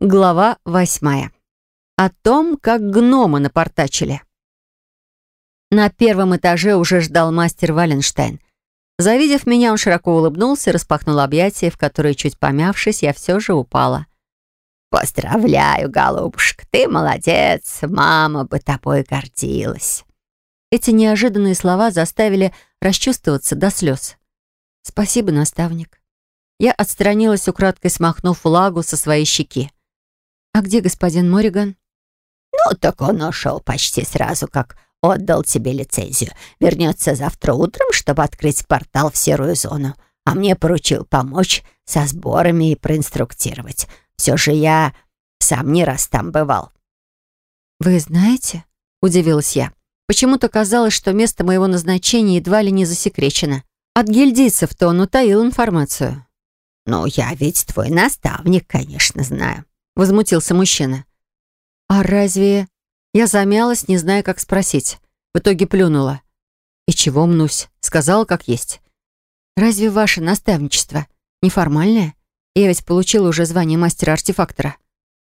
Глава восьмая. О том, как гномы напортачили. На первом этаже уже ждал мастер Валенштейн. Завидев меня, он широко улыбнулся распахнул объятия, в которые, чуть помявшись, я все же упала. «Поздравляю, голубушка, ты молодец, мама бы тобой гордилась». Эти неожиданные слова заставили расчувствоваться до слез. «Спасибо, наставник». Я отстранилась, украдкой смахнув влагу со своей щеки. «А где господин Мориган?» «Ну, так он ушел почти сразу, как отдал тебе лицензию. Вернется завтра утром, чтобы открыть портал в серую зону. А мне поручил помочь со сборами и проинструктировать. Все же я сам не раз там бывал». «Вы знаете?» — удивилась я. Почему-то казалось, что место моего назначения едва ли не засекречено. От гильдийцев-то он утаил информацию. «Ну, я ведь твой наставник, конечно, знаю», — возмутился мужчина. «А разве...» Я замялась, не зная, как спросить. В итоге плюнула. «И чего мнусь?» Сказала, как есть. «Разве ваше наставничество неформальное? Я ведь получила уже звание мастера-артефактора».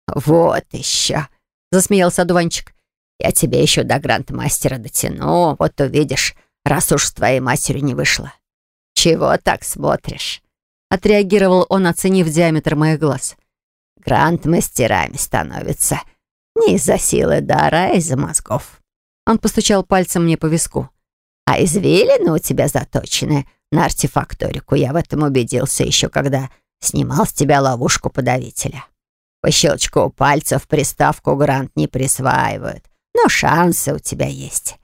«Вот еще!» — засмеялся одуванчик. «Я тебе еще до гранд-мастера дотяну, вот увидишь, раз уж с твоей матерью не вышло». «Чего так смотришь?» Отреагировал он, оценив диаметр моих глаз. «Гранд-мастерами становятся. Не из-за силы дара, а из-за мозгов». Он постучал пальцем мне по виску. «А извилины у тебя заточены на артефакторику. Я в этом убедился еще, когда снимал с тебя ловушку подавителя. По щелчку пальцев приставку «Грант» не присваивают, но шансы у тебя есть.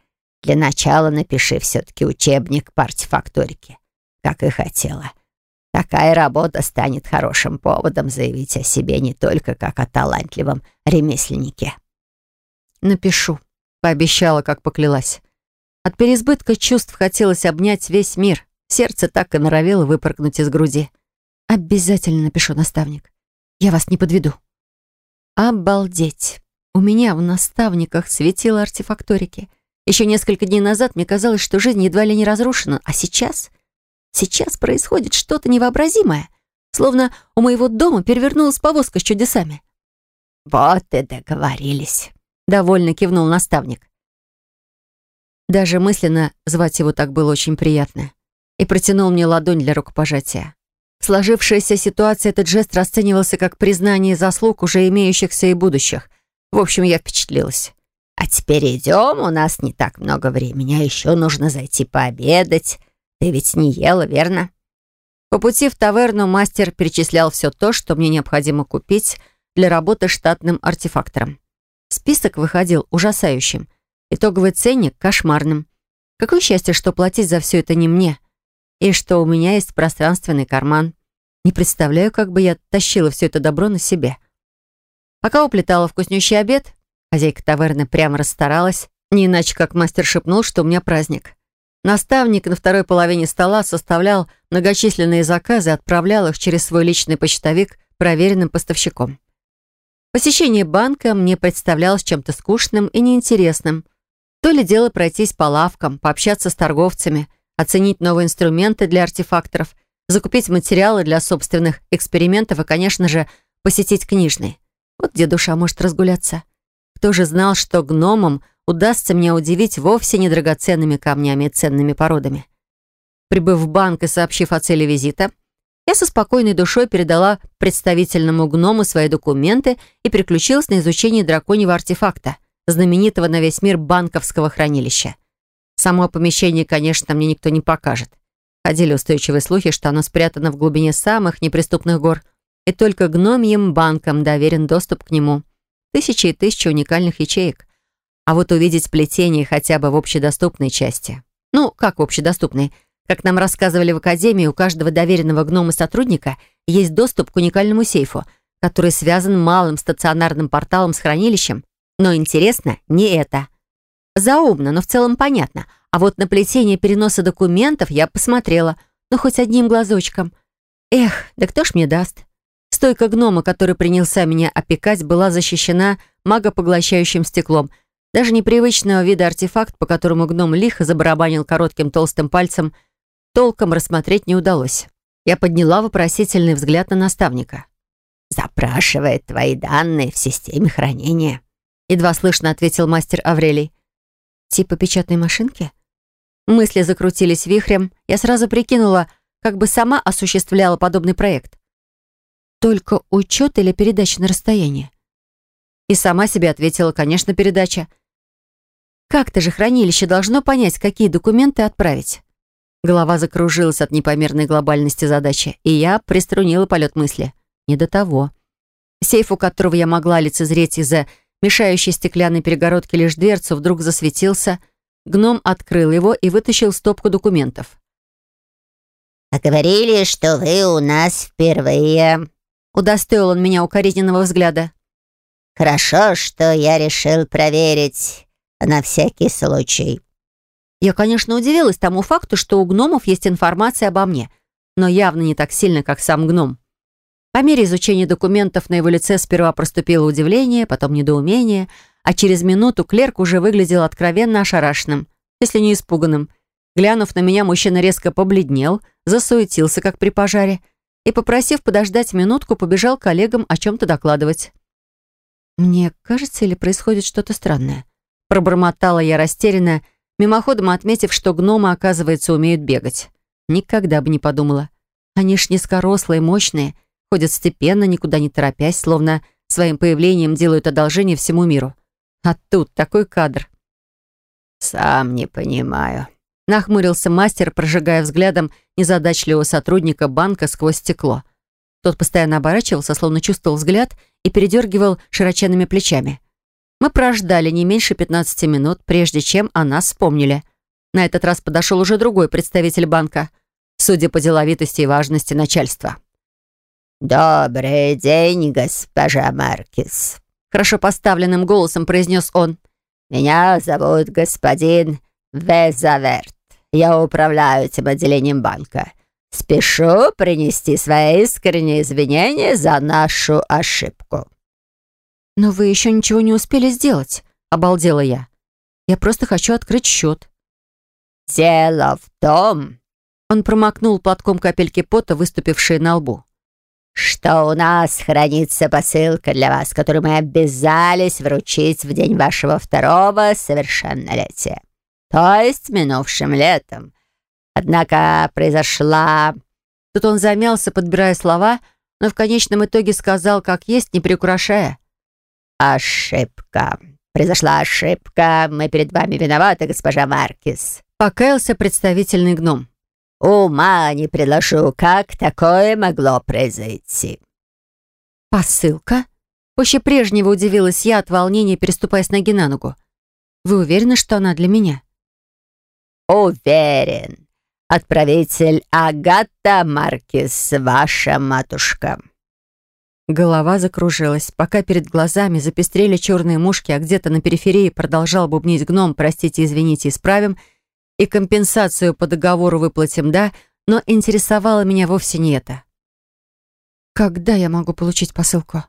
Для начала напиши все-таки учебник по артефакторике, как и хотела. Такая работа станет хорошим поводом заявить о себе не только как о талантливом ремесленнике. «Напишу», — пообещала, как поклялась. От переизбытка чувств хотелось обнять весь мир. Сердце так и норовило выпрыгнуть из груди. «Обязательно напишу, наставник. Я вас не подведу». «Обалдеть! У меня в наставниках светило артефакторики. Еще несколько дней назад мне казалось, что жизнь едва ли не разрушена, а сейчас...» Сейчас происходит что-то невообразимое, словно у моего дома перевернулась повозка с чудесами. «Вот и договорились», — довольно кивнул наставник. Даже мысленно звать его так было очень приятно. И протянул мне ладонь для рукопожатия. В сложившейся ситуации этот жест расценивался как признание заслуг уже имеющихся и будущих. В общем, я впечатлилась. «А теперь идем, у нас не так много времени, а еще нужно зайти пообедать. Ты ведь не ела, верно?» По пути в таверну мастер перечислял все то, что мне необходимо купить для работы штатным артефактором. Список выходил ужасающим. Итоговый ценник — кошмарным. Какое счастье, что платить за все это не мне. И что у меня есть пространственный карман. Не представляю, как бы я тащила все это добро на себе. Пока уплетала вкуснющий обед, хозяйка таверны прямо расстаралась, не иначе как мастер шепнул, что у меня праздник. Наставник на второй половине стола составлял многочисленные заказы и отправлял их через свой личный почтовик проверенным поставщиком. Посещение банка мне представлялось чем-то скучным и неинтересным. То ли дело пройтись по лавкам, пообщаться с торговцами, оценить новые инструменты для артефакторов, закупить материалы для собственных экспериментов и, конечно же, посетить книжный. Вот где душа может разгуляться. Кто же знал, что гномам – удастся мне удивить вовсе не драгоценными камнями и ценными породами. Прибыв в банк и сообщив о цели визита, я со спокойной душой передала представительному гному свои документы и переключилась на изучение драконьего артефакта, знаменитого на весь мир банковского хранилища. Само помещение, конечно, мне никто не покажет. Ходили устойчивые слухи, что оно спрятано в глубине самых неприступных гор, и только гномьим банкам доверен доступ к нему. Тысячи и тысячи уникальных ячеек. А вот увидеть плетение хотя бы в общедоступной части. Ну, как в общедоступной? Как нам рассказывали в Академии, у каждого доверенного гнома-сотрудника есть доступ к уникальному сейфу, который связан малым стационарным порталом с хранилищем. Но интересно не это. Заумно, но в целом понятно. А вот на плетение переноса документов я посмотрела, ну хоть одним глазочком. Эх, да кто ж мне даст? Стойка гнома, который принялся меня опекать, была защищена магопоглощающим стеклом — даже непривычного вида артефакт, по которому гном лихо забарабанил коротким толстым пальцем, толком рассмотреть не удалось. Я подняла вопросительный взгляд на наставника. запрашивает твои данные в системе хранения», едва слышно ответил мастер Аврелий. «Типа печатной машинки?» Мысли закрутились вихрем. Я сразу прикинула, как бы сама осуществляла подобный проект. Только учет или передача на расстояние? И сама себе ответила, конечно, передача. Как-то же хранилище должно понять, какие документы отправить. Голова закружилась от непомерной глобальности задачи, и я приструнила полет мысли. Не до того. Сейф, у которого я могла лицезреть из-за мешающей стеклянной перегородки лишь дверцу, вдруг засветился. Гном открыл его и вытащил стопку документов. «А говорили, что вы у нас впервые», — удостоил он меня укоризненного взгляда. «Хорошо, что я решил проверить на всякий случай». Я, конечно, удивилась тому факту, что у гномов есть информация обо мне, но явно не так сильно, как сам гном. По мере изучения документов на его лице сперва проступило удивление, потом недоумение, а через минуту клерк уже выглядел откровенно ошарашенным, если не испуганным. Глянув на меня, мужчина резко побледнел, засуетился, как при пожаре, и, попросив подождать минутку, побежал коллегам о чем-то докладывать. «Мне кажется, или происходит что-то странное?» Пробормотала я растерянно, мимоходом отметив, что гномы, оказывается, умеют бегать. Никогда бы не подумала. Они ж низкорослые, мощные, ходят степенно, никуда не торопясь, словно своим появлением делают одолжение всему миру. А тут такой кадр. «Сам не понимаю», — нахмурился мастер, прожигая взглядом незадачливого сотрудника банка сквозь стекло. Тот постоянно оборачивался, словно чувствовал взгляд и передергивал широченными плечами. Мы прождали не меньше 15 минут, прежде чем о нас вспомнили. На этот раз подошел уже другой представитель банка, судя по деловитости и важности начальства. «Добрый день, госпожа Маркис», — хорошо поставленным голосом произнес он. «Меня зовут господин Везаверт. Я управляю этим отделением банка. Спешу принести свои искренние извинения за нашу ошибку». «Но вы еще ничего не успели сделать», — обалдела я. «Я просто хочу открыть счет». «Дело в том...» Он промокнул платком капельки пота, выступившие на лбу. «Что у нас хранится посылка для вас, которую мы обязались вручить в день вашего второго совершеннолетия, то есть минувшим летом. Однако произошла...» Тут он замялся, подбирая слова, но в конечном итоге сказал, как есть, не приукрашая. «Ошибка. Произошла ошибка. Мы перед вами виноваты, госпожа Маркис», — покаялся представительный гном. «Ума не предложу, как такое могло произойти». «Посылка?» Пуще прежнего удивилась я от волнения, переступая с ноги на ногу. «Вы уверены, что она для меня?» «Уверен. Отправитель Агата Маркис, ваша матушка». Голова закружилась, пока перед глазами запестрели черные мушки, а где-то на периферии продолжал бубнить гном «Простите, извините, исправим» и компенсацию по договору выплатим, да, но интересовало меня вовсе не это. «Когда я могу получить посылку?»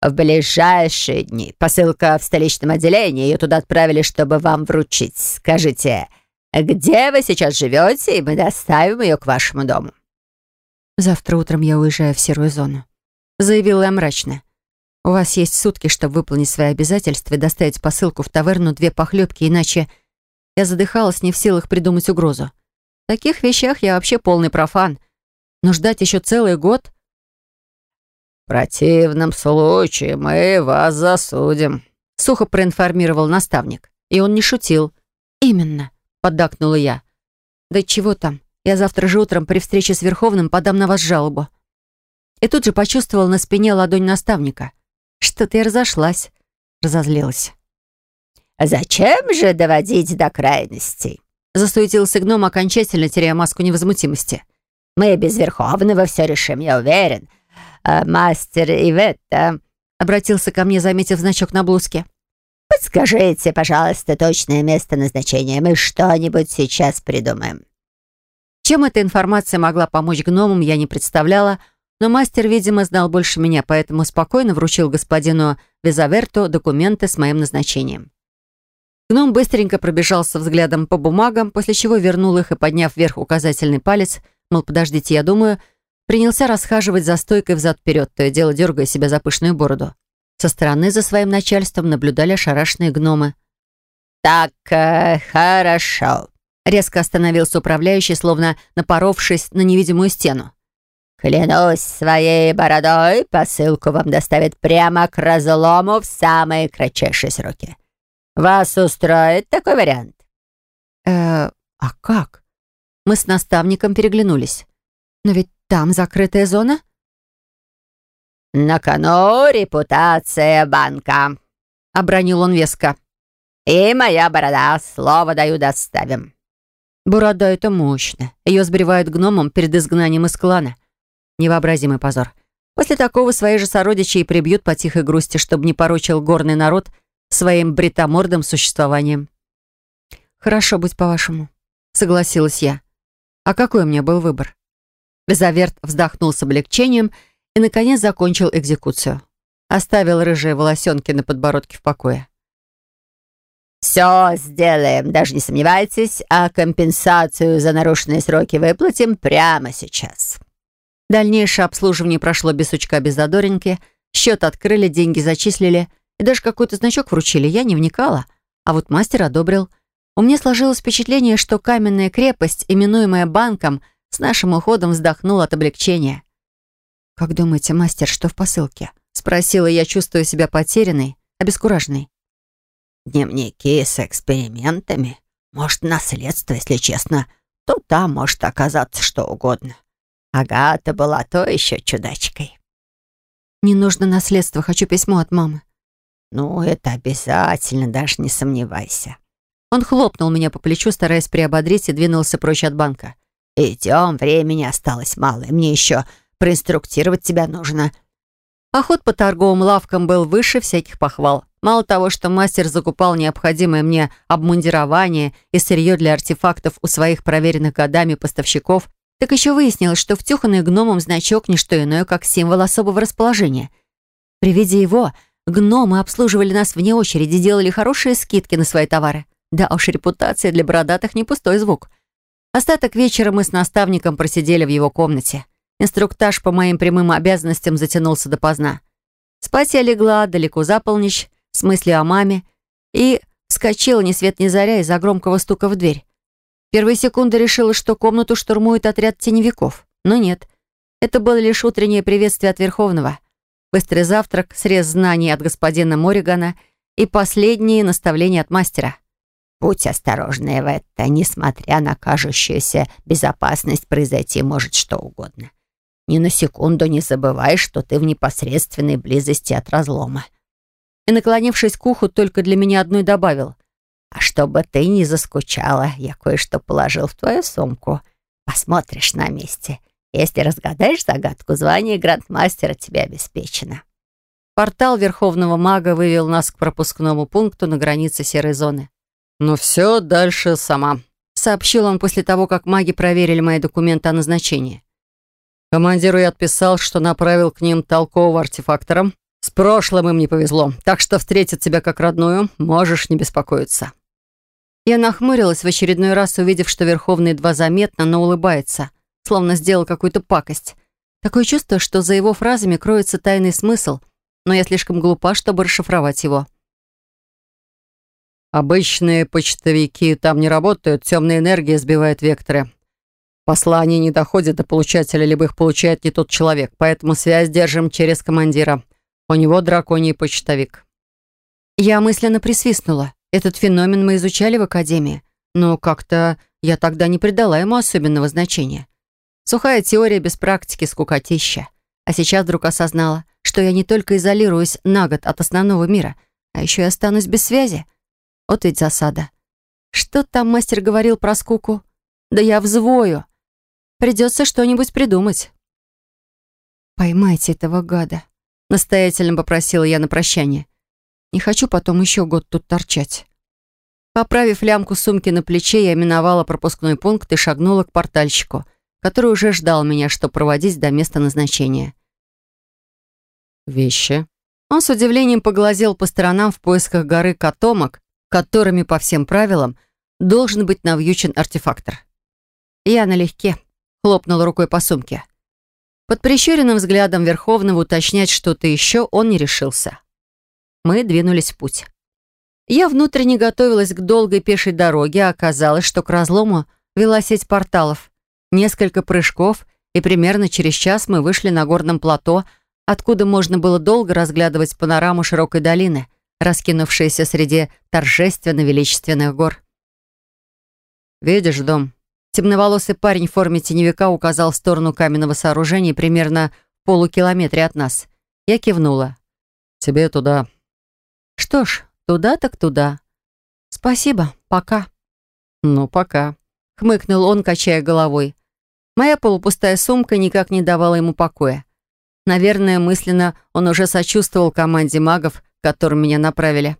«В ближайшие дни. Посылка в столичном отделении. Ее туда отправили, чтобы вам вручить. Скажите, где вы сейчас живете, и мы доставим ее к вашему дому?» «Завтра утром я уезжаю в серую зону», — заявила я мрачно. «У вас есть сутки, чтобы выполнить свои обязательства и доставить посылку в таверну две похлебки, иначе...» Я задыхалась, не в силах придумать угрозу. В таких вещах я вообще полный профан. Но ждать еще целый год... «В противном случае мы вас засудим», — сухо проинформировал наставник. И он не шутил. «Именно», — поддакнула я. «Да чего там? Я завтра же утром при встрече с Верховным подам на вас жалобу». И тут же почувствовал на спине ладонь наставника. Что-то я разошлась, разозлилась. «Зачем же доводить до крайностей?» Засуетился гном, окончательно теряя маску невозмутимости. «Мы без Верховного все решим, я уверен. А мастер Иветта...» Обратился ко мне, заметив значок на блузке. «Подскажите, пожалуйста, точное место назначения. Мы что-нибудь сейчас придумаем». Чем эта информация могла помочь гномам, я не представляла, но мастер, видимо, знал больше меня, поэтому спокойно вручил господину Визаверту документы с моим назначением. Гном быстренько пробежался взглядом по бумагам, после чего вернул их и, подняв вверх указательный палец, мол, подождите, я думаю, принялся расхаживать за стойкой взад-вперед, то и дело дергая себя за пышную бороду. Со стороны за своим начальством наблюдали ошарашенные гномы. «Так, э, хорошо», — резко остановился управляющий, словно напоровшись на невидимую стену. «Клянусь своей бородой, посылку вам доставят прямо к разлому в самые кратчайшие сроки. Вас устроит такой вариант?» «Э, а как?» Мы с наставником переглянулись. «Но ведь там закрытая зона?» «На кону репутация банка», — обронил он веско. «И моя борода, слово даю, доставим». Борода — это мощно. Ее сбривают гномом перед изгнанием из клана. Невообразимый позор. После такого свои же сородичи и прибьют по тихой грусти, чтобы не порочил горный народ своим бритомордым существованием. «Хорошо, будь по-вашему», — согласилась я. «А какой у меня был выбор?» Безаверт вздохнул с облегчением и, наконец, закончил экзекуцию. Оставил рыжие волосенки на подбородке в покое. «Все сделаем, даже не сомневайтесь, а компенсацию за нарушенные сроки выплатим прямо сейчас». Дальнейшее обслуживание прошло без сучка, без задоринки. Счет открыли, деньги зачислили и даже какой-то значок вручили. Я не вникала, а вот мастер одобрил. У меня сложилось впечатление, что каменная крепость, именуемая банком, с нашим уходом вздохнула от облегчения. «Как думаете, мастер, что в посылке?» — спросила я, чувствуя себя потерянной, обескураженной. «Дневники с экспериментами. Может, наследство, если честно. То там может оказаться что угодно. Агата была то еще чудачкой». «Не нужно наследство, хочу письмо от мамы». «Ну, это обязательно, даже не сомневайся». Он хлопнул меня по плечу, стараясь приободрить, и двинулся прочь от банка. «Идем, времени осталось мало, и мне еще проинструктировать тебя нужно». Поход по торговым лавкам был выше всяких похвал. Мало того, что мастер закупал необходимое мне обмундирование и сырье для артефактов у своих проверенных годами поставщиков, так еще выяснилось, что втюханный гномом значок — не что иное, как символ особого расположения. При виде его гномы обслуживали нас вне очереди, делали хорошие скидки на свои товары. Да уж, репутация для бородатых не пустой звук. Остаток вечера мы с наставником просидели в его комнате. Инструктаж по моим прямым обязанностям затянулся допоздна. Спать я легла далеко за полночь, с мыслью о маме, и вскочила ни свет ни заря из-за громкого стука в дверь. Первые секунды решила, что комнату штурмует отряд теневиков. Но нет. Это было лишь утреннее приветствие от Верховного. Быстрый завтрак, срез знаний от господина Моригана и последние наставления от мастера. Будь осторожна, Эветта, несмотря на кажущуюся безопасность, произойти может что угодно. Ни на секунду не забывай, что ты в непосредственной близости от разлома. И, наклонившись к уху, только для меня одной добавил. А чтобы ты не заскучала, я кое-что положил в твою сумку. Посмотришь на месте. Если разгадаешь загадку, звание грандмастера тебе обеспечено. Портал Верховного Мага вывел нас к пропускному пункту на границе серой зоны. «Ну все, дальше сама», — сообщил он после того, как маги проверили мои документы о назначении. Командиру я отписал, что направил к ним толкового артефактора. С прошлым им не повезло, так что встретить тебя как родную можешь не беспокоиться. Я нахмурилась в очередной раз, увидев, что Верховный едва заметно, но улыбается, словно сделал какую-то пакость. Такое чувство, что за его фразами кроется тайный смысл, но я слишком глупа, чтобы расшифровать его. Обычные почтовики там не работают, темная энергия сбивает векторы. Послание не доходит до получателя, либо их получает не тот человек, поэтому связь держим через командира. У него драконий почтовик. Я мысленно присвистнула. Этот феномен мы изучали в академии, но как-то я тогда не придала ему особенного значения. Сухая теория без практики скукотища. А сейчас вдруг осознала, что я не только изолируюсь на год от основного мира, а еще и останусь без связи. Вот ведь засада. Что там мастер говорил про скуку? Да я взвою. Придется что-нибудь придумать. «Поймайте этого гада», — настоятельно попросила я на прощание. «Не хочу потом еще год тут торчать». Поправив лямку сумки на плече, я миновала пропускной пункт и шагнула к портальщику, который уже ждал меня, чтобы проводить до места назначения. «Вещи?» Он с удивлением поглазел по сторонам в поисках горы котомок, которыми, по всем правилам, должен быть навьючен артефактор. Я налегке хлопнула рукой по сумке. Под прищуренным взглядом Верховного уточнять что-то еще он не решился. Мы двинулись в путь. Я внутренне готовилась к долгой пешей дороге, а оказалось, что к разлому вела сеть порталов. Несколько прыжков, и примерно через час мы вышли на горном плато, откуда можно было долго разглядывать панораму широкой долины, раскинувшейся среди торжественно-величественных гор. «Видишь дом?» Темноволосый парень в форме теневика указал в сторону каменного сооружения примерно в полукилометре от нас. Я кивнула. «Тебе туда». «Что ж, туда так туда. Спасибо, пока». «Ну, пока», — хмыкнул он, качая головой. Моя полупустая сумка никак не давала ему покоя. Наверное, мысленно он уже сочувствовал команде магов, к которым меня направили.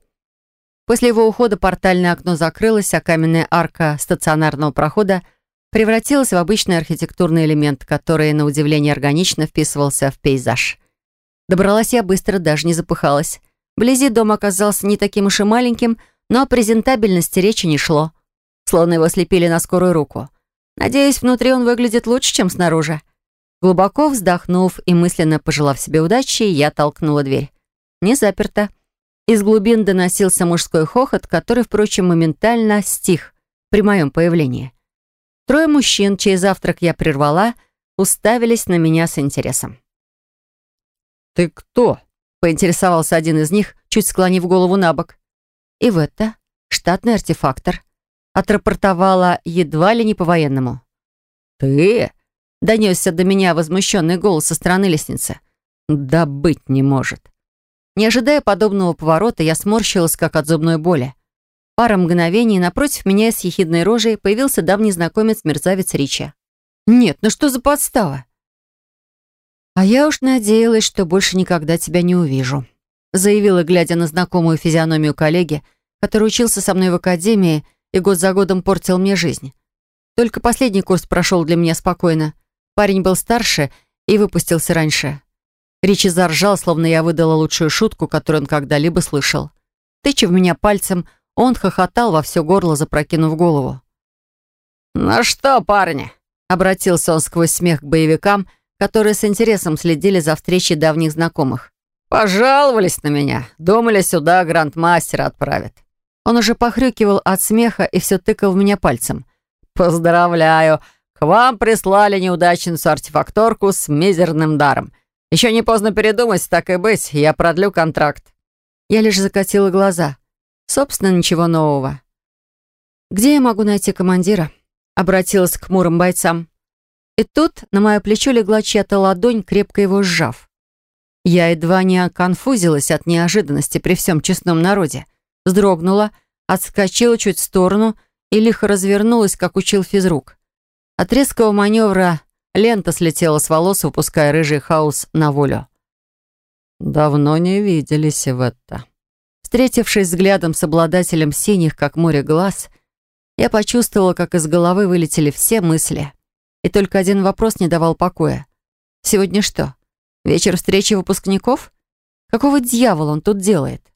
После его ухода портальное окно закрылось, а каменная арка стационарного прохода — превратилась в обычный архитектурный элемент, который, на удивление, органично вписывался в пейзаж. Добралась я быстро, даже не запыхалась. Вблизи дом оказался не таким уж и маленьким, но о презентабельности речи не шло. Словно его слепили на скорую руку. Надеюсь, внутри он выглядит лучше, чем снаружи. Глубоко вздохнув и мысленно пожелав себе удачи, я толкнула дверь. Не заперта. Из глубин доносился мужской хохот, который, впрочем, моментально стих при моем появлении. Трое мужчин, чей завтрак я прервала, уставились на меня с интересом. «Ты кто?» — поинтересовался один из них, чуть склонив голову на бок. «И в это штатный артефактор», — отрапортовала едва ли не по-военному. «Ты?» — донесся до меня возмущенный голос со стороны лестницы. «Да быть не может». Не ожидая подобного поворота, я сморщилась, как от зубной боли. Пара мгновений, напротив меня с ехидной рожей появился давний знакомец-мерзавец Рича. «Нет, ну что за подстава?» «А я уж надеялась, что больше никогда тебя не увижу», заявила, глядя на знакомую физиономию коллеги, который учился со мной в академии и год за годом портил мне жизнь. Только последний курс прошел для меня спокойно. Парень был старше и выпустился раньше. Ричи заржал, словно я выдала лучшую шутку, которую он когда-либо слышал. Тыча в меня пальцем, он хохотал во все горло, запрокинув голову. «Ну что, парни?» — обратился он сквозь смех к боевикам, которые с интересом следили за встречей давних знакомых. «Пожаловались на меня. Думали, сюда грандмастера отправят». Он уже похрюкивал от смеха и все тыкал в меня пальцем. «Поздравляю! К вам прислали неудачницу-артефакторку с мизерным даром. Еще не поздно передумать, так и быть, я продлю контракт». Я лишь закатила глаза. Собственно, ничего нового. «Где я могу найти командира?» Обратилась к хмурым бойцам. И тут на мое плечо легла чья-то ладонь, крепко его сжав. Я едва не оконфузилась от неожиданности при всем честном народе. Вздрогнула, отскочила чуть в сторону и лихо развернулась, как учил физрук. От резкого маневра лента слетела с волос, выпуская рыжий хаос на волю. «Давно не виделись это», Встретившись взглядом с обладателем синих, как море, глаз, я почувствовала, как из головы вылетели все мысли. И только один вопрос не давал покоя. Сегодня что? Вечер встречи выпускников? Какого дьявола он тут делает?